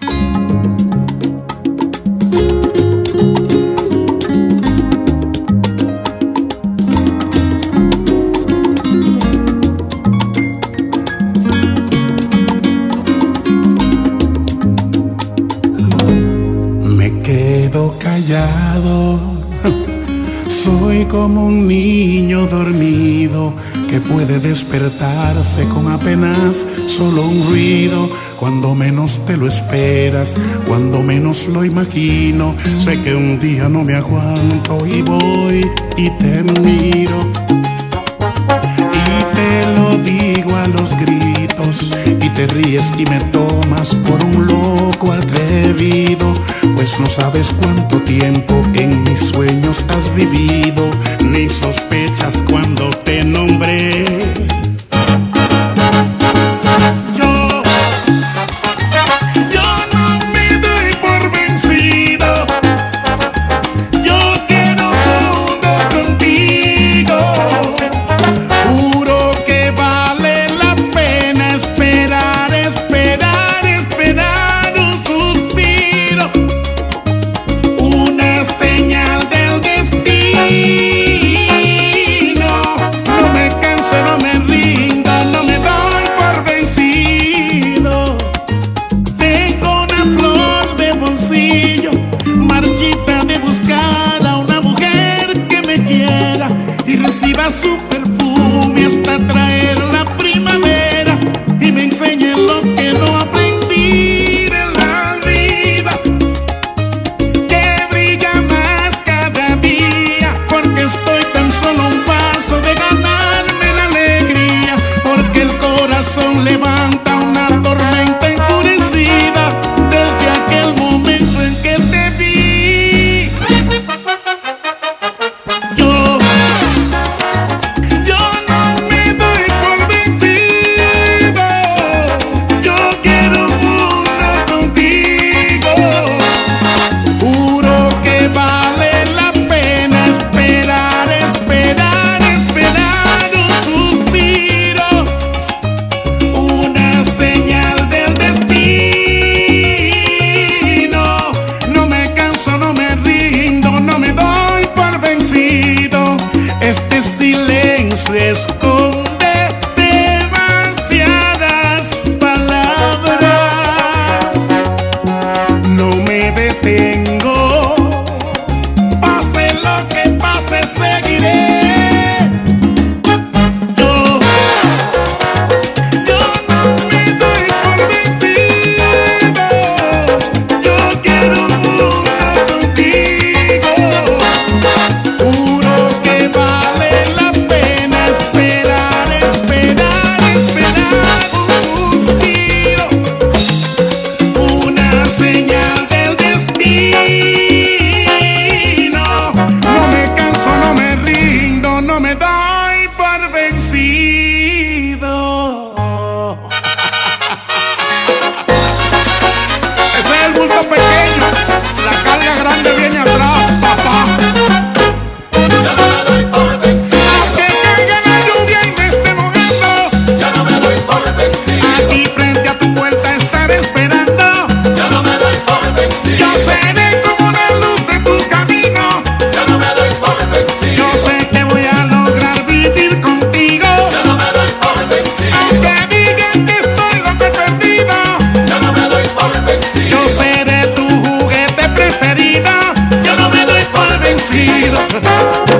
Me quedo callado. Soy como un niño dormido que puede despertarse con apenas solo un ruido. Cuando menos te lo esperas, cuando menos lo imagino, sé que un día no me aguanto y voy y te miro. Y te lo digo a los gritos y te ríes y me tomas por un loco atrevido, pues no sabes cuánto tiempo en mis sueños has vivido, ni sospechas azúcar este silencio esconde demasiadas palabras. No me detengo. nacido.